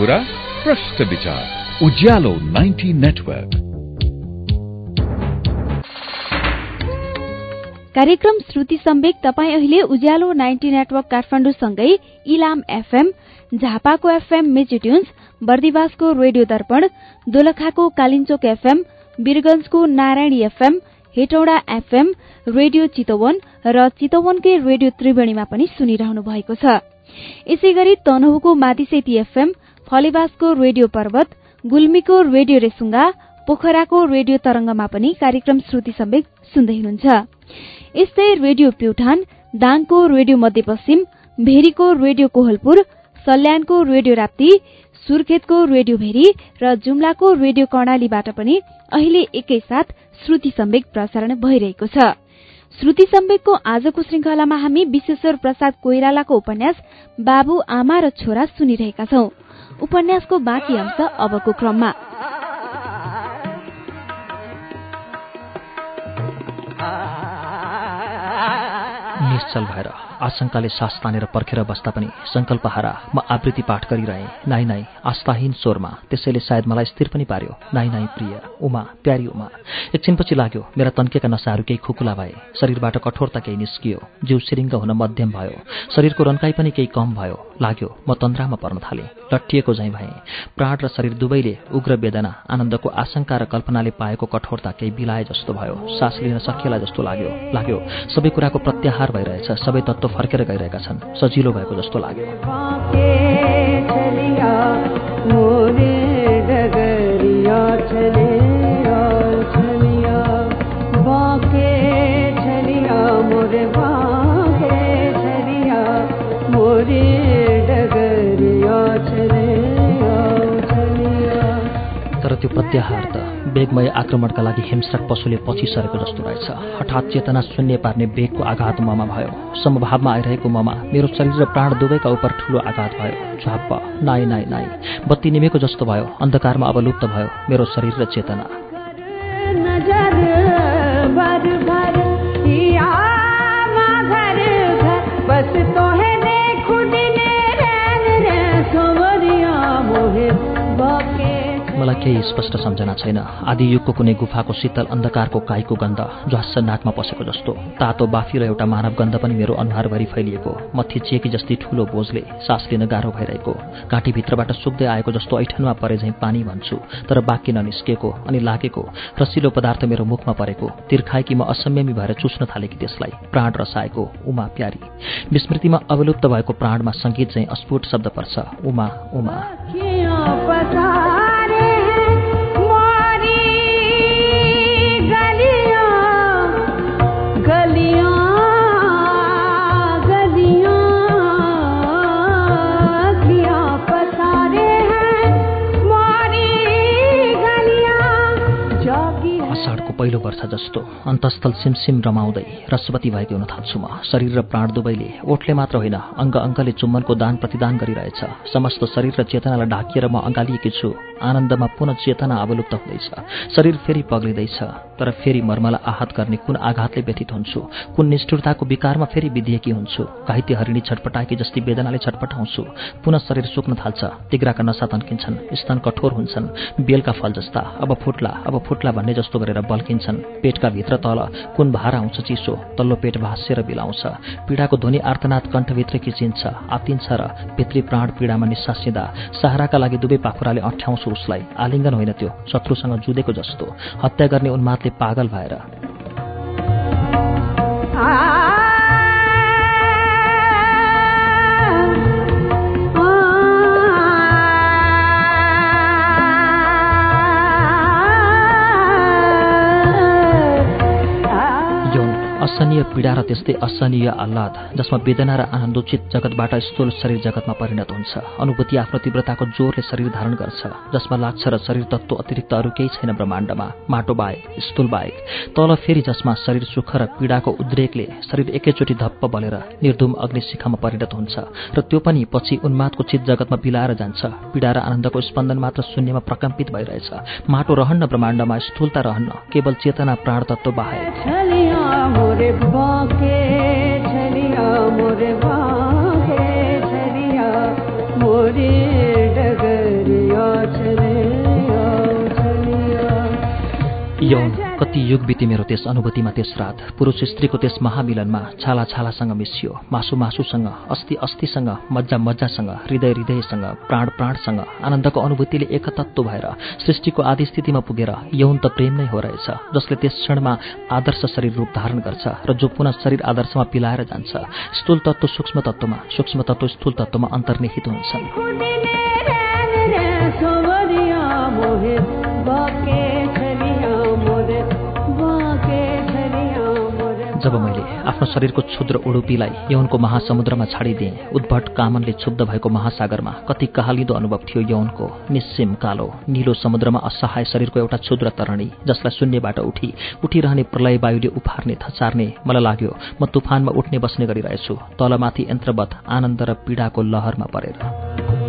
कुरा प्रश्न विचार उज्यालो नाइन्टी नेटवर्क कार्यक्रम श्रुति सम्वेक तपाईँ अहिले उज्यालो नाइन्टी नेटवर्क काठमाडौँसँगै इलाम एफएम झापाको एफएम मेचिट्युन्स बर्दिवासको रेडियो दर्पण दोलखाको Kalinchowk FM वीरगंजको Narayani FM Hetauda FM radio Chitwan र चितवनकै रेडियो त्रिवेणीमा पनि सुनिरहनु भएको छ। यसै गरी तनहुको मादिसेती एफएम फलेवासको रेडियो पर्वत गुल्मीको रेडियो रेसुङ्गा पोखराको रेडियो तरंगमा पनि कार्यक्रम श्रुति सम्वेक सुन्दै हुनुहुन्छ। यस्तै रेडियो प्युठान दाङको रेडियो मध्यपश्चिम भेरीको रेडियो कोहलपुर सल्यानको रेडियो राप्ती सुर्खेतको रेडियो भेरी र जुम्लाको रेडियो कर्णालीबाट पनि अहिले एकैसाथ श्रुति सम्वेक प्रसारण भइरहेको छ। श्रुति सम्वेकको आजको श्रृंखलामा हामी विश्वेश्वर प्रसाद कोइरालाको उपन्यास बाबु आमा र छोरा सुनिरहेका छौं। उपन्यासको बाँकी अंश अबको क्रममा। निश्चल भएर। आशंकाले सास तानेर पर्खेर बस्दा पनि संकल्प हारा म आवृत्ति पाठ गरिरहे। नाइ नाइ आस्थाहीन स्वरमा त्यसैले सायद मलाई स्थिर पनि पार्यो। नाइ नाइ प्रिय उमा प्यारी उमा। एकछिनपछि लाग्यो मेरा तन्केका नसाहरू केही खुकुला भए। शरीरबाट कठोरता केही निस्कियो। जिउ सिरिङ्ग हुन मध्यम भयो। शरीरको रन्काई पनि केही कम भयो। लाग्यो म तन्द्रामा पर्न थालेँ। लट्ठिएको झैँ भएँ। प्राण र शरीर दुवैले उग्र वेदना आनन्दको आशंका र कल्पनाले पाएको कठोरता केही बिलाए जस्तो भयो। सास लिन सकिएला जस्तो लाग्यो। लाग्यो सबै कुराको प्रत्याहार भइरहेछ। सबै तत्त्व फर्केर गइरहेका छन्। सजिलो भएको जस्तो लाग्यो। वेगमय आक्रमणका लागि हिंस्रक पशुले पछि सरेको जस्तो रहेछ। हठात चेतना शून्य पार्ने वेगको आघात ममा भयो। समभावमा आइरहेको ममा मेरो शरीर र प्राण दुवैका उप ठूलो आघात भयो। झ्वाप्प नाइ नाइ नाइ बत्ती निमेको जस्तो भयो। अन्धकारमा अवलुप्त भयो मेरो शरीर र चेतना। बस तो है मलाई केही स्पष्ट सम्झना छैन। आदि युगको कुनै गुफाको शीतल अन्धकारको काईको गन्ध ज्वास नाकमा पसेको जस्तो तातो बाफी र एउटा मानव गन्ध पनि मेरो अनुहारभरि फैलिएको म थिचिएकी जस्तै ठूलो बोझले सास लिन गाह्रो भइरहेको घाँटीभित्रबाट सुक्दै आएको जस्तो ऐठनमा परे झैँ पानी भन्छु तर बाँकी ननिस्किएको अनि लागेको रसिलो पदार्थ मेरो मुखमा परेको तिर्खाएकी म असम्यमी भएर चुस्न थालेकी त्यसलाई प्राण रसाएको उमा प्यारी। विस्मृतिमा अवलुप्त भएको प्राणमा सङ्गीत चाहिँ अस्फुट शब्द पर्छ उमा उमा। वर्ष जस्तो अन्तस्थल सिमसिम रमाउँदै रसवती भएको हुन थाल्छु म। शरीर र प्राण दुवैले ओठले मात्र होइन अङ्ग अङ्गले चुम्बनको दान प्रतिदान गरिरहेछ। समस्त शरीर र चेतनालाई ढाकिएर म अँगालिएकी छु। आनन्दमा पुनः चेतना अवलुप्त हुँदैछ। शरीर फेरि पग्लिँदैछ। तर फेरि मर्मलाई आहत गर्ने कुन आघातले व्यथित हुन्छु? कुन निष्ठुरताको विकारमा फेरि विधिएकी हुन्छु? घाइते हरिणी छटपटाएकी जस्तै वेदनाले छटपटाउँछु। पुनः शरीर सुक्न थाल्छ। तिग्राका नसा तन्किन्छन्। स्तन कठोर हुन्छन्। बेलका फल जस्ता। अब फुट्ला अब फुट्ला भन्ने जस्तो गरेर बल्किन्छन्। पेटका भित्र तल कुन भार आउँछ चिसो तल्लो पेट भाँसेर बिलाउँछ। पीडाको ध्वनि आर्तनाथ कण्ठभित्र खिचिन्छ आतिन्छ र भित्री प्राण पीडामा निसासिँदा सहाराका लागि दुवै पाखुराले अठ्याउँछु उसलाई। आलिङ्गन होइन त्यो। शत्रुसँग जुधेको जस्तो। हत्या गर्ने उन्मादले पागल भएर। असहनीय पीडा र त्यस्तै असहनीय आह्लाद जसमा वेदना र आनन्दोचित जगतबाट स्थूल शरीर जगतमा परिणत हुन्छ। अनुभूति आफ्नो तीव्रताको जोरले शरीर धारण गर्छ जसमा लाग्छ र शरीर तत्त्व अतिरिक्त अरू केही छैन ब्रह्माण्डमा। माटो बाहेक स्थूल बाहेक तल फेरि जसमा शरीर सुख र पीडाको उद्रेकले शरीर एकैचोटि धप्प बलेर निर्धुम अग्निशिखामा परिणत हुन्छ र त्यो पनि पछि उन्मादको चित जगतमा बिलाएर जान्छ। पीडा र आनन्दको स्पन्दन मात्र शून्यमा प्रकम्पित भइरहेछ। माटो रहन्न ब्रह्माण्डमा स्थूलता रहन्न केवल चेतना प्राण तत्त्व बाहेक बाके कति युग बिति मेरो त्यस अनुभूतिमा त्यस रात पुरुष स्त्रीको त्यस महामिलनमा छाला छालासँग मिसियो मासु मासुसँग अस्ति अस्थिसँग मजा मजासँग हृदय हृदयसँग प्राण प्राणसँग आनन्दको अनुभूतिले एकतत्व भएर सृष्टिको आदि स्थितिमा पुगेर यौन त प्रेम नै हो रहेछ जसले त्यस क्षणमा आदर्श शरीर रूप धारण गर्छ र जो पुनः शरीर आदर्शमा पिलाएर जान्छ स्थूल तत्व सूक्ष्म तत्वमा सूक्ष्म तत्व स्थूल तत्वमा अन्तर्निहित हुन्छन् आफ्नो शरीरको क्षुद्र उडुपीलाई यौनको महासमुद्रमा छाडिदिएँ। उद्भट कामनले क्षुब्ध भएको महासागरमा कति कहालिँदो अनुभव थियो यौनको। निस्सिम कालो निलो समुद्रमा असहाय शरीरको एउटा क्षुद्र तरणी जसलाई शून्यबाट उठी उठिरहने प्रलय वायुले उफार्ने थचार्ने। मलाई लाग्यो म तुफानमा उठ्ने बस्ने गरिरहेछु। तलमाथि यन्त्रवत आनन्द र पीडाको लहरमा परेर।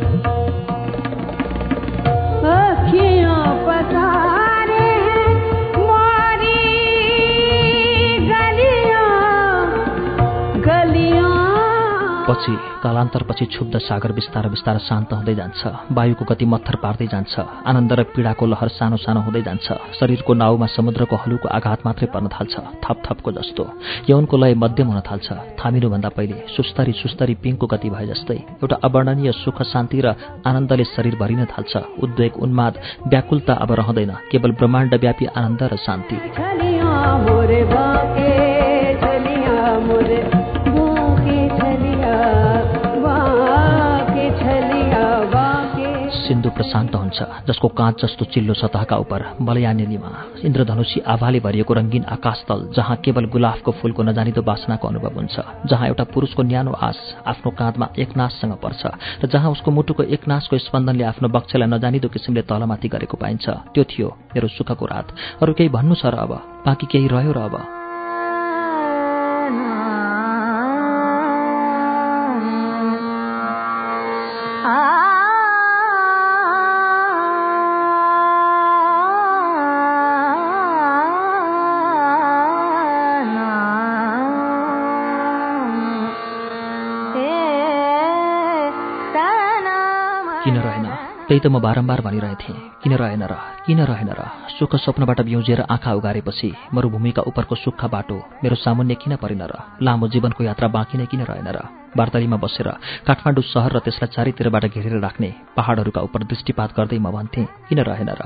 पछि कालान्तरपछि क्षुब्ध सागर बिस्तार बिस्तार शान्त हुँदै जान्छ। वायुको गति मत्थर पार्दै जान्छ। आनन्द र पीडाको लहर सानो सानो हुँदै जान्छ। शरीरको नाउमा समुद्रको हलुको आघात मात्रै पर्न थाल्छ। थप थपको जस्तो। यौनको लय मध्यम हुन थाल्छ। थामिनुभन्दा पहिले सुस्तरी सुस्तरी पिङको गति भए जस्तै एउटा अवर्णनीय सुख शान्ति र आनन्दले शरीर भरिन थाल्छ। उद्वेग उन्माद व्याकुलता अब रहँदैन। केवल ब्रह्माण्डव्यापी आनन्द र शान्ति। प्रशान्त हुन्छ जसको काँच जस्तो चिल्लो सतहका उप मलयानेलीमा इन्द्रधनुषी आभाले भरिएको रङ्गीन आकाशतल जहाँ केवल गुलाफको फूलको नजानिदो बासनाको अनुभव हुन्छ जहाँ एउटा पुरुषको न्यानो आश आफ्नो काँधमा एकनाशसँग पर्छ र जहाँ उसको मुटुको एकनाशको स्पन्दनले आफ्नो बक्षलाई नजानिदो किसिमले तलमाथि गरेको पाइन्छ त्यो थियो मेरो सुखको रात। अरू केही भन्नु छ र अब? बाँकी केही रह्यो र अब? त म बारम्बार भनिरहेथेँ। किन रहेन र? किन रहेन र सुख स्वप्नबाट बिउजेर आँखा उगारेपछि मरुभूमिका उपरको सुक्खा बाटो मेरो सामुन्य किन परेन र लामो जीवनको यात्रा बाँकी नै किन रहेन र वार्तालीमा बसेर काठमाडौँ सहर र त्यसलाई चारैतिरबाट घेरेर राख्ने पहाडहरूका उप दृष्टिपात गर्दै म भन्थेँ किन रहेन र?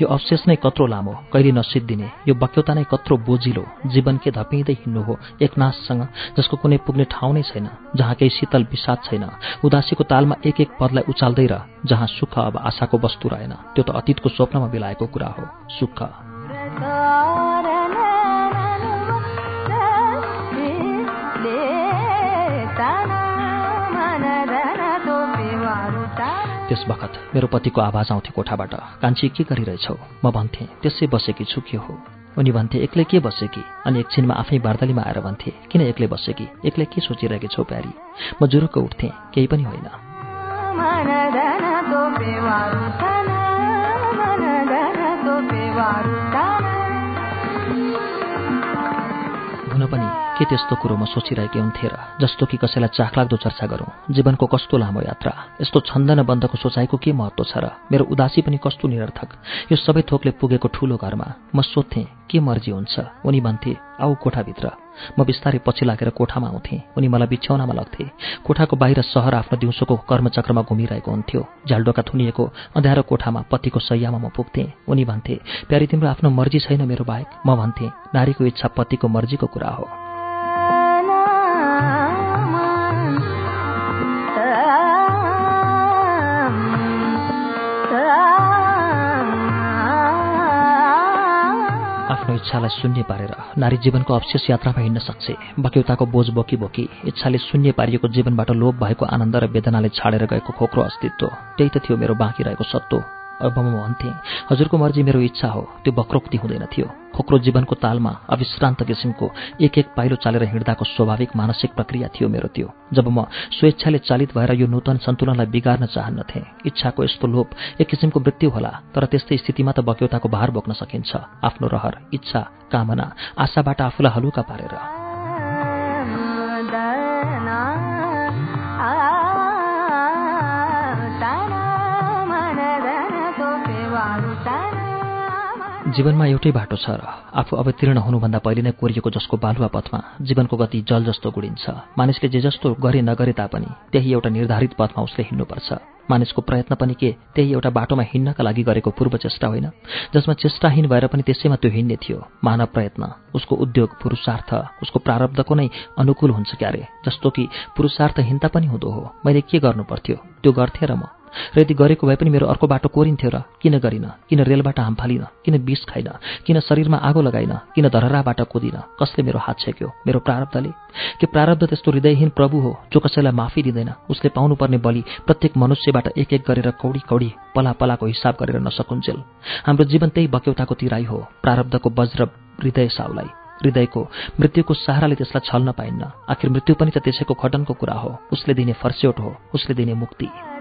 यो अवशेष नै कत्रो लामो कहिले नसिद्धिने यो बक्यौता नै कत्रो बोजिलो जीवन के धपिँदै हिँड्नु हो एकनाशसँग जसको कुनै पुग्ने ठाउँ नै छैन जहाँ केही शीतल विषाद छैन उदासीको तालमा एक एक पदलाई उचाल्दै र जहाँ सुख अब आशाको वस्तु रहेन त्यो त अतीतको स्वप्नमा बिलाएको कुरा हो। सुख। त्यस बखत मेरो पतिको आवाज आउँथ्यो कोठाबाट। कान्छी के गरिरहेछौ? म भन्थेँ त्यसै बसेकी छु के हो उनी भन्थे एक्लै के बसेकी अनि एकछिनमा आफै बार्दलीमा आएर भन्थे किन एक्लै बसेकी? एक्लै के सोचिरहेकी छौ प्यारी? म जुरुक्क उठ्थेँ केही पनि होइन। हुन पनि। के त्यस्तो कुरो म सोचिरहेकी हुन्थे र जस्तो कि कसैलाई चाखलाग्दो चर्चा गरौँ। जीवनको कस्तो लामो यात्रा? यस्तो छन्दन बन्धको सोचाइको के महत्त्व छ र मेरो उदासी पनि कस्तो निरर्थक? यो सबै थोकले पुगेको ठूलो घरमा म सोध्थेँ के मर्जी हुन्छ? उनी भन्थे आऊ कोठाभित्र। म बिस्तारै पछि लागेर कोठामा आउँथेँ। उनी मलाई बिछ्याउनामा लग्थे। कोठाको बाहिर सहर आफ्नो दिउँसोको कर्मचक्रमा घुमिरहेको हुन्थ्यो। झ्यालडोका थुनिएको अँध्यारो कोठामा पतिको सैयामा म पुग्थेँ। उनी भन्थे प्यारी तिम्रो आफ्नो मर्जी छैन मेरो बाहेक? म भन्थेँ नारीको इच्छा पतिको मर्जीको कुरा हो। आफ्नो इच्छालाई शून्य पारेर नारी जीवनको अवशेष यात्रामा हिँड्न सक्छ। बक्यौताको बोझ बोकी बोकी इच्छाले शून्य पारिएको जीवनबाट लोप भएको आनन्द र वेदनाले छाडेर गएको खोक्रो अस्तित्व। त्यही त थियो मेरो बाँकी रहेको सत्तो अब म भन्थेँ हजुरको मर्जी मेरो इच्छा हो त्यो वक्रोक्ति हुँदैन थियो। खोक्रो जीवनको तालमा अविश्रान्त किसिमको एक एक पाइलो चालेर हिँड्दाको स्वाभाविक मानसिक प्रक्रिया थियो मेरो त्यो। जब म स्वेच्छाले चालित भएर यो नूतन सन्तुलनलाई बिगार्न चाहन्नथेँ इच्छाको यस्तो लोप एक किसिमको मृत्यु होला तर त्यस्तै स्थितिमा त बक्यौताको भार बोक्न सकिन्छ। आफ्नो रहर इच्छा कामना आशाबाट आफूलाई हलुका पारेर। जीवनमा एउटै बाटो छ र आफू अवतीर्ण हुनुभन्दा पहिले नै कोरिएको जसको बालुवा पथमा जीवनको गति जल जस्तो गुडिन्छ। मानिसले जे जस्तो गरे नगरे तापनि त्यही एउटा निर्धारित पथमा उसले हिँड्नुपर्छ। मानिसको प्रयत्न पनि के त्यही एउटा बाटोमा हिँड्नका लागि गरेको पूर्व चेष्टा होइन जसमा चेष्टाहीन भएर पनि त्यसैमा त्यो हिँड्ने थियो। मानव प्रयत्न उसको उद्योग पुरुषार्थ उसको प्रारब्धको नै अनुकूल हुन्छ क्यारे जस्तो कि पुरुषार्थहीनता पनि हुँदो हो। मैले के गर्नु पर्थ्यो त्यो गर्थेँ र म। र यदि गरेको भए पनि मेरो अर्को बाटो कोरिन्थ्यो र किन गरिन? किन रेलबाट हाम फालिन? किन विष खाइन? किन शरीरमा आगो लगाइन? किन धरहराबाट कुदिन? कसले मेरो हात छेक्यो? मेरो प्रारब्धले? के प्रारब्ध त्यस्तो हृदयहीन प्रभु हो जो कसैलाई माफी दिँदैन? उसले पाउनुपर्ने बलि प्रत्येक मनुष्यबाट एक एक गरेर कौडी कौडी पला पलाको हिसाब गरेर नसकुन्जेल। हाम्रो जीवन त्यही बक्यौताको तिराई हो प्रारब्धको वज्र हृदय साउलाई। हृदयको मृत्युको सहाराले त्यसलाई छल्न पाइन्न। आखिर मृत्यु पनि त त्यसैको खटनको कुरा हो। उसले दिने फर्स्यौट हो उसले दिने मुक्ति।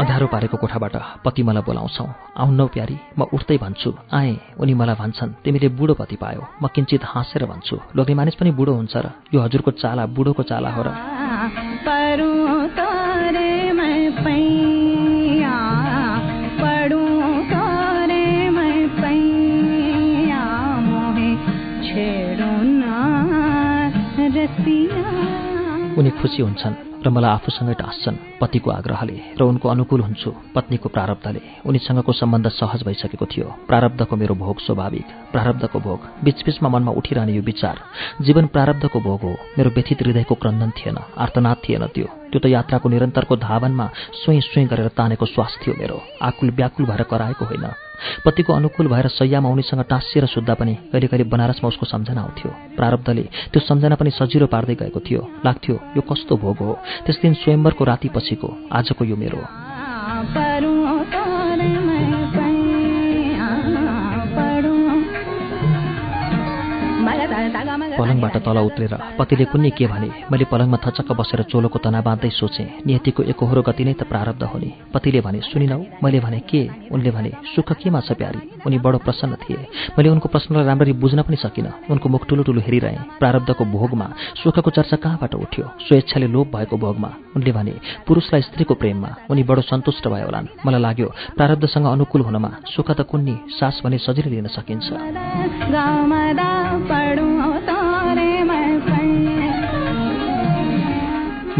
अँध्यारो पारेको कोठाबाट पति मलाई बोलाउँछौ। आउन्नौ प्यारी म उठ्दै भन्छु आएँ। उनी मलाई भन्छन् तिमीले बुढो पति पायो। म किन्चित हाँसेर भन्छु लोग्ने मानिस पनि बुढो हुन्छ र यो हजुरको चाला बुढोको चाला हो र उनी खुसी हुन्छन् र मलाई आफूसँगै टाँस्छन् पतिको आग्रहले र उनको अनुकूल हुन्छु पत्नीको प्रारब्धले। उनीसँगको सम्बन्ध सहज भइसकेको थियो। प्रारब्धको मेरो भोग स्वाभाविक प्रारब्धको भोग। बिचबिचमा मनमा उठिरहने यो विचार जीवन प्रारब्धको भोग हो। मेरो व्यथित हृदयको क्रन्दन थिएन आर्तनाद थिएन त्यो। त्यो त यात्राको निरन्तरको धावनमा सुई सुई गरेर तानेको श्वास थियो मेरो। आकुल व्याकुल भएर कराएको होइन। पतिको अनुकूल भएर सैयामा उनीसँग टाँसिएर सुत्दा पनि कहिले कहिले बनारसमा उसको सम्झना आउँथ्यो। प्रारब्धले त्यो सम्झना पनि सजिलो पार्दै गएको थियो। लाग्थ्यो यो कस्तो भोग हो? त्यस दिन स्वयम्वरको राति पछिको आजको यो मेरो पलङबाट तल उत्रेर पतिले कुन्नी के भने मैले पलङमा थचक्क बसेर चोलोको तना बाँध्दै सोचेँ नियतिको एकहोरो गति नै त प्रारब्ध हो नि? पतिले भने सुनिनौ मैले भने के? उनले भने सुख केमा छ प्यारी? उनी बडो प्रसन्न थिए। मैले उनको प्रश्नलाई राम्ररी बुझ्न पनि सकिनँ। उनको मुख ठुलो ठुलो हेरिरहेँ। प्रारब्धको भोगमा सुखको चर्चा कहाँबाट उठ्यो? स्वेच्छाले लोप भएको भोगमा? उनले भने पुरुषलाई स्त्रीको प्रेममा? उनी बडो सन्तुष्ट भयो होलान्। मलाई लाग्यो प्रारब्धसँग अनुकूल हुनमा सुख त कुन्नी सास भने सजिलै लिन सकिन्छ।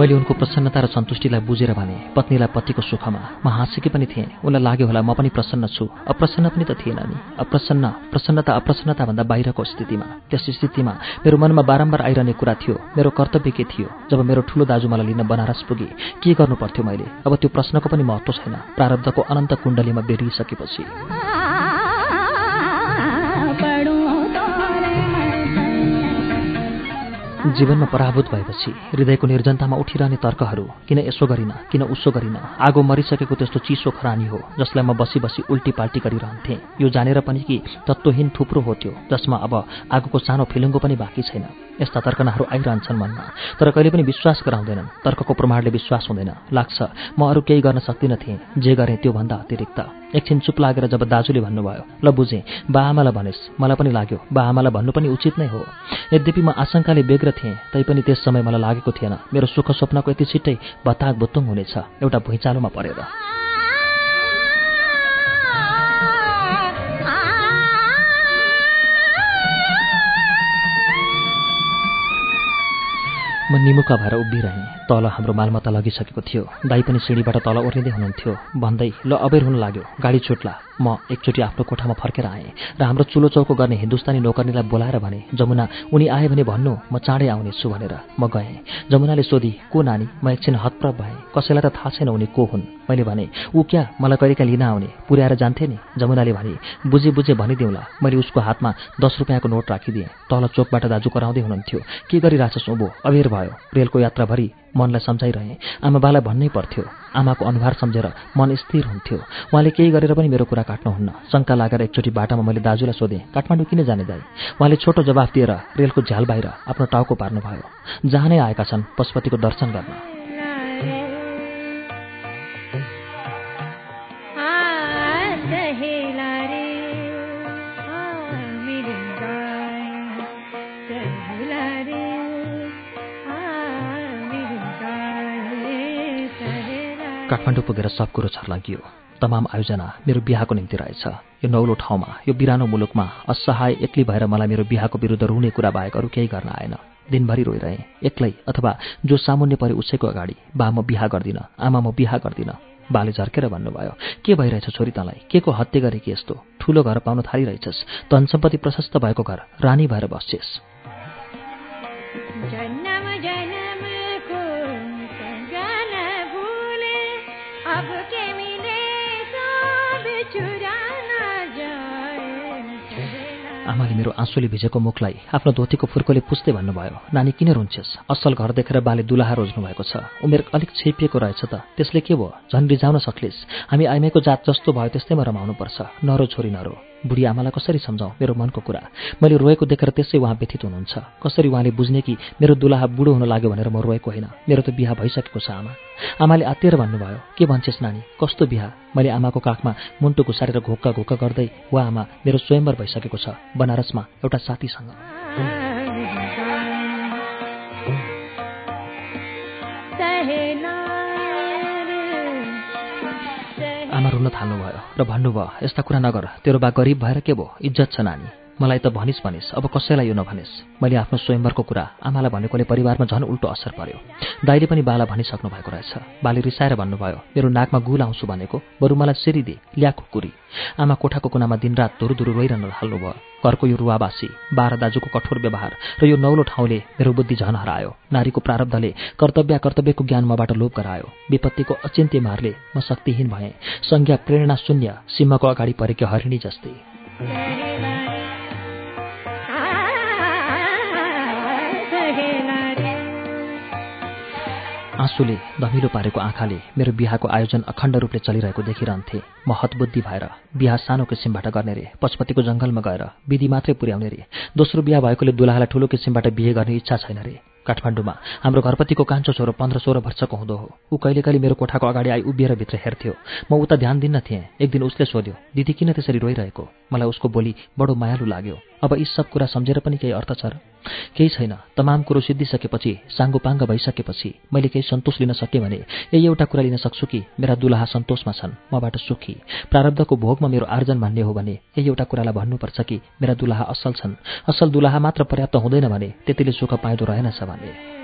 मैले उनको प्रसन्नता र सन्तुष्टिलाई बुझेर भने पत्नीलाई पतिको सुखमा म हाँसेकी पनि थिएँ। उनलाई लाग्यो होला म पनि प्रसन्न छु। अप्रसन्न पनि त थिएन नि। अप्रसन्न प्रसन्नता अप्रसन्नताभन्दा बाहिरको स्थितिमा। त्यस स्थितिमा मेरो मनमा बारम्बार आइरहने कुरा थियो। मेरो कर्तव्य के थियो? जब मेरो ठुलो दाजु मलाई लिन बनारस पुगे के गर्नु पर्थ्यो मैले? अब त्यो प्रश्नको पनि महत्त्व छैन। प्रारब्धको अनन्त कुण्डलीमा बेरिसकेपछि। जीवनमा पराभूत भएपछि हृदयको निर्जनतामा उठिरहने तर्कहरू किन यसो गरिन किन उसो गरिन आगो मरिसकेको त्यस्तो चिसो खरानी हो जसलाई म बसी बसी उल्टी पाल्टी गरिरहन्थेँ। यो जानेर पनि कि तत्त्वहीन थुप्रो हो त्यो जसमा अब आगोको सानो फिलुङ्गो पनि बाँकी छैन। यस्ता तर्कनाहरू आइरहन्छन् मनमा। तर कहिले पनि विश्वास गराउँदैनन्। तर्कको प्रमाणले विश्वास हुँदैन। लाग्छ म अरू केही गर्न सक्दिनँ थिएँ जे गरेँ त्योभन्दा अतिरिक्त। एकछिन चुप लागेर जब दाजुले भन्नुभयो ल बुझेँ बा आमालाई भनिस्। मलाई पनि लाग्यो बा आमालाई भन्नु पनि उचित नै हो। यद्यपि म आशंकाले बेग्र थिएँ तैपनि त्यस समय मलाई लागेको थिएन। मेरो सुख स्वप्नको यति छिट्टै भत्ताग भुत्तुङ हुनेछ। एउटा भुइँचालोमा परेर। म निमुखा भएर उभिरहेँ। तल हाम्रो मालमत्ता लगिसकेको थियो। दाई पनि सिँढीबाट तल ओर्लिँदै हुनुहुन्थ्यो। भन्दै ल अबेर हुन लाग्यो। गाडी छुट्ला म एकचोटि आफ्नो कोठामा फर्केर आएँ र हाम्रो चुलो चौको गर्ने हिन्दुस्तानी नोकर्नीलाई बोलाएर भने जमुना उनी आए भने भन्नु म चाँडै आउनेछु भनेर म गएँ। जमुनाले सोधी को नानी? म एकछिन हतप्रभ भएँ। कसैलाई त थाहा छैन उनी को हुन्। मैले भने ऊ क्या? मलाई कहिलेका लिन आउने। पुर्याएर जान्थे नि? जमुनाले भने बुझे बुझे भनिदिउँला मैले उसको हातमा दस रुपियाँको नोट राखिदिएँ। तल चोकबाट दाजु कराउँदै हुनुहुन्थ्यो। के गरिरहेछस् उँभो? अबेर भयो। रेलको यात्राभरि मनलाई सम्झाइरहेँ। आमा बालाई भन्नै पर्थ्यो। आमाको अनुहार सम्झेर मन स्थिर हुन्थ्यो। उहाँले केही गरेर पनि मेरो कुरा काट्नुहुन्न। शङ्का लागेर एकचोटि बाटामा मैले दाजुलाई सोधेँ काठमाडौँ किन जाने दाई? उहाँले छोटो जवाफ दिएर रेलको झ्याल बाहिर आफ्नो टाउको पार्नुभयो। जहाँ नै आएका छन् पशुपतिको दर्शन गर्न। काठमाडौँ पुगेर सब कुरो छर्लङ्गियो तमाम आयोजना मेरो बिहाको निम्ति रहेछ। यो नौलो ठाउँमा यो बिरानो मुलुकमा असहाय एक्लै भएर मलाई मेरो बिहाको विरुद्ध रुने कुरा बाहेक अरू केही गर्न आएन। दिनभरि रोइरहेँ एक्लै अथवा जो सामुन्य परे उसैको अगाडि बा म बिहा गर्दिनँ आमा म बिहा गर्दिनँ। बाले झर्केर भन्नुभयो के भइरहेछ छोरी तँलाई? के को हत्या गरे कि यस्तो? ठुलो घर पाउन थालिरहेछस्। धन सम्पत्ति प्रशस्त भएको घर रानी भएर बस्छेस्। आमाले मेरो आँसुले भिजेको मुखलाई आफ्नो धोतीको फुर्कोले पुस्दै भन्नुभयो नानी किन रुन्छेस्? असल घर देखेर बाले दुलाहा रोज्नु भएको छ। उमेर अलिक छेपिएको रहेछ त। त्यसले के भयो? झन् रिझाउन सक्लिस्। हामी आइमाईको जात जस्तो भयो त्यस्तैमा रमाउनुपर्छ। नरो छोरी नरो। बुढी आमालाई कसरी सम्झाउँ मेरो मनको कुरा। मैले रोएको देखेर त्यसै उहाँ व्यथित हुनुहुन्छ। कसरी उहाँले बुझ्ने कि मेरो दुलाहा बुढो हुन लाग्यो भनेर म रोएको होइन? मेरो त बिहा भइसकेको छ आमा। आमाले आत्तिएर भन्नुभयो के भन्छेस् नानी? कस्तो बिहा? मैले आमाको काखमा मुन्टु घुसारेर घोक्का घोक्का गर्दै वा आमा मेरो स्वयंवर भइसकेको छ बनारसमा एउटा साथीसँग। रुन थाल्नुभयो। र भन्नुभयो यस्ता कुरा नगर तेरो बा गरिब भएर के भयो? इज्जत छ नानी। मलाई त भनिस् भनिस् अब कसैलाई यो नभनिस्। मैले आफ्नो स्वयंवरको कुरा आमालाई भनेकोले परिवारमा झन् उल्टो असर पर्यो। दाइले पनि बाला भनिसक्नु भएको रहेछ। बाले रिसाएर भन्नुभयो मेरो नाकमा गुल आउँछु भनेको। बरु मलाई सिरिदे ल्या खुकुरी आमा कोठाको कुनामा दिनरात धुरु धुरु रोइरहन थाल्नुभयो। घरको यो रुवावासी बाह्र दाजुको कठोर व्यवहार र यो नौलो ठाउँले मेरो बुद्धि झन हरायो। नारीको प्रारब्धले कर्तव्य कर्तव्यको ज्ञान मबाट लोप गरायो। विपत्तिको अचिन्त्य मारले म शक्तिहीन भएँ। संज्ञा प्रेरणा शून्य सिंहको अगाडि परेकी हरिणी जस्तै। आँसुले धमिलो पारेको आँखाले मेरो बिहाको आयोजन अखण्ड रूपले चलिरहेको देखिरहन्थे। म हतबुद्धि भएर बिहा सानो किसिमबाट गर्ने रे पशुपतिको जङ्गलमा गएर विधि मात्रै पुर्याउने रे। दोस्रो बिहा भएकोले दुलाहालाई ठुलो किसिमबाट बिहे गर्ने इच्छा छैन रे। काठमाडौँमा। हाम्रो घरपतिको कान्छो छोरो पन्ध्र सोह्र वर्षको हुँदो हो। ऊ कहिले कहिले मेरो कोठाको अगाडि आई उभिएर भित्र हेर्थ्यो। म उता ध्यान दिन्न थिएँ एक दिन उसले सोध्यो दिदी किन त्यसरी रोइरहेको? मलाई उसको बोली बडो मायालु लाग्यो। अब यी सब कुरा सम्झेर पनि केही अर्थ छ र? केही छैन। तमाम कुरो सिद्धिसकेपछि साङ्गोपाङ्ग भइसकेपछि मैले केही सन्तोष लिन सकेँ भने यही एउटा कुरा लिन सक्छु कि मेरा दुलाहा सन्तोषमा छन् मबाट सुखी। प्रारब्धको भोगमा मेरो आर्जन भन्ने हो भने यही एउटा कुरालाई भन्नुपर्छ कि मेरा दुलाहा असल छन्। असल दुलाहा मात्र पर्याप्त हुँदैन भने त्यतिले सुख पाइँदो रहेनछ भने। Amen.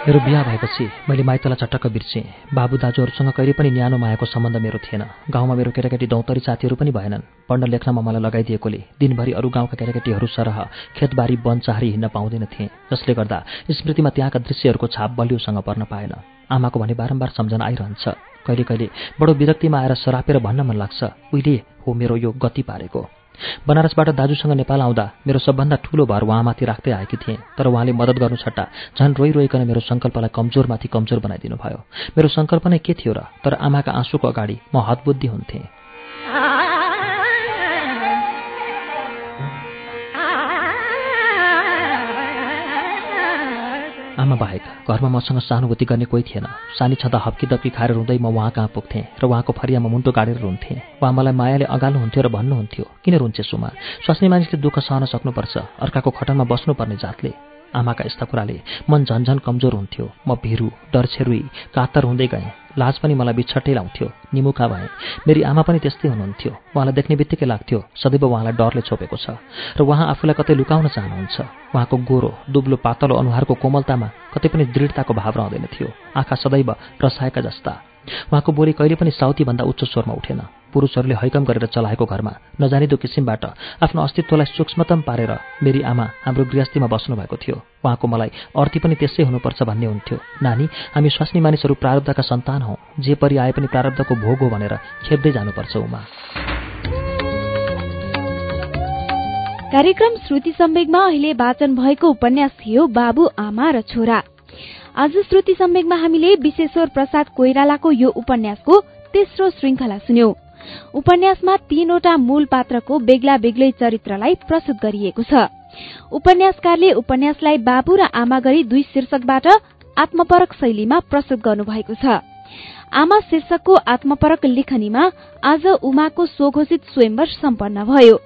मेरो बिहा भएपछि मैले माइतलाई चटक्क बिर्सेँ। बाबु दाजुहरूसँग कहिले पनि न्यानो मायाको सम्बन्ध मेरो थिएन। गाउँमा मेरो केटाकेटी दौतरी साथीहरू पनि भएनन्। पढ्न लेख्नमा मलाई लगाइदिएकोले दिनभरि अरू गाउँका केटाकेटीहरू सरह खेतबारी वन चाहरी हिँड्न पाउँदैन थिएँ। जसले गर्दा स्मृतिमा त्यहाँका दृश्यहरूको छाप बलियोसँग पर्न पाएन। आमाको भने बारम्बार सम्झना आइरहन्छ। कहिले कहिले बडो विरक्तिमा आएर सरापेर भन्न मन लाग्छ उहिले हो मेरो यो गति पारेको। बनारसबाट दाजुसँग नेपाल आउँदा मेरो सबभन्दा ठूलो भर उहाँमाथि राख्दै आएकी थिएँ तर उहाँले मद्दत गर्नु छट्टा झन् रोइरोइकन मेरो सङ्कल्पलाई कमजोरमाथि कमजोर बनाइदिनु भयो मेरो सङ्कल्प नै के थियो र तर आमाका आँसुको अगाडि म हतबुद्धि हुन्थेँ। आमा बाहेक घरमा मसँग सहानुभूति गर्ने कोही थिएन। सानी छँदा हप्की दप्की खाएर रुँदै म उहाँ कहाँ पुग्थेँ र उहाँको फरियामा मुन्टो गाडेर रुन्थेँ। उहाँ मलाई मायाले अगाल्नुहुन्थ्यो र भन्नुहुन्थ्यो किन रुन्छे सुमा? स्वास्नी मानिसले दुःख सहन सक्नुपर्छ। अर्काको खटनमा बस्नुपर्ने जातले। आमाका यस्ता कुराले मन झन्झन कमजोर हुन्थ्यो। म भिरु डरछेरुई कातर हुँदै गएँ। लाज पनि मलाई बिछट्टै लाउँथ्यो। निमुखा भए मेरी आमा पनि त्यस्तै हुनुहुन्थ्यो। उहाँलाई देख्ने बित्तिकै लाग्थ्यो सदैव उहाँलाई डरले छोपेको छ र उहाँ आफूलाई कतै लुकाउन चाहनुहुन्छ। उहाँको गोरो दुब्लो पातलो अनुहारको कोमलतामा कतै पनि दृढताको भाव रहँदैन थियो। आँखा सदैव रसाएका जस्ता। उहाँको बोली कहिले पनि साउतीभन्दा उच्च स्वरमा उठेन। पुरुषहरूले हैकम गरेर चलाएको घरमा नजानिदो किसिमबाट आफ्नो अस्तित्वलाई सूक्ष्मतम पारेर मेरी आमा हाम्रो गृहस्थीमा बस्नुभएको थियो। उहाँको मलाई अर्थी पनि त्यसै हुनुपर्छ भन्ने हुन्थ्यो। नानी हामी स्वास्नी मानिसहरू प्रारब्धका सन्तान हौ। जे परि आए पनि प्रारब्धको भोग हो भनेर खेप्दै जानुपर्छ उमा। कार्यक्रम श्रुति सम्वेगमा अहिले वाचन भएको उपन्यास थियो बाबु आमा र छोरा। आज श्रुति सम्वेगमा हामीले विश्वेश्वर प्रसाद कोइरालाको यो उपन्यासको तेस्रो श्रृंखला सुन्यौं। उपन्यासमा तीनवटा मूल पात्रको बेग्ला बेग्लै चरित्रलाई प्रस्तुत गरिएको छ। उपन्यासकारले उपन्यासलाई बाबु र आमा गरी दुई शीर्षकबाट आत्मपरक शैलीमा प्रस्तुत गर्नुभएको छ। आमा शीर्षकको आत्मपरक लेखनीमा आज उमाको स्वघोषित स्वयंवर सम्पन्न भयो।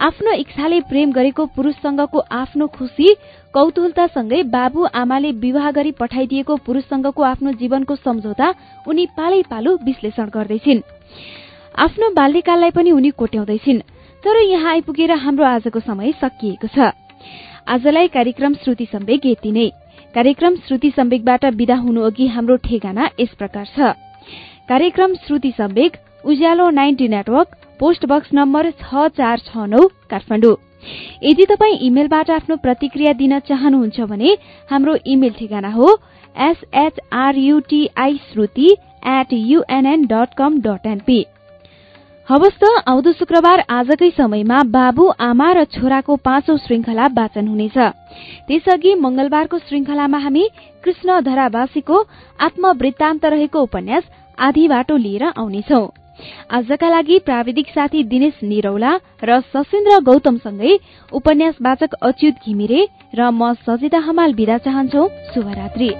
आफ्नो इच्छाले प्रेम गरेको पुरूषसँगको आफ्नो खुशी कौतूहलतासँगै बाबु आमाले विवाह गरी पठाइदिएको पुरूषसँगको आफ्नो जीवनको सम्झौता उनी पालै पालो विश्लेषण गर्दैछिन्। आफ्नो बाल्यकाललाई पनि उनी कोट्याउँदैछिन् तर यहाँ आइपुगेर हाम्रो आजको समय सकिएको छ। आजलाई कार्यक्रम श्रुति सम्वेक यति नै। कार्यक्रम श्रुति सम्वेकबाट विदा हुनु अघि हाम्रो ठेगाना यस प्रकार छ। कार्यक्रम Shruti Samvek Ujyalo ninety network post box number छ चार छ नौ काठमाडौँ। यदि तपाईँ इमेलबाट आफ्नो प्रतिक्रिया दिन चाहनुहुन्छ भने हाम्रो इमेल ठेगाना हो S H R U T I Shruti at UNN dot com dot NP हवस् त आउँदो शुक्रबार आजकै समयमा बाबु आमा र छोराको पाँचौं श्रृंखला वाचन हुनेछ। त्यसअघि मंगलबारको श्रृंखलामा हामी कृष्ण धरावासीको आत्मवृत्तान्त रहेको उपन्यास आधी बाटो लिएर आउनेछौं। आजका लागि प्राविधिक साथी दिनेश निरौला र सशेन्द्र गौतमसँगै उपन्यास वाचक अच्युत घिमिरे र म सजिता हमाल विदा चाहन्छौ। शुभरात्री।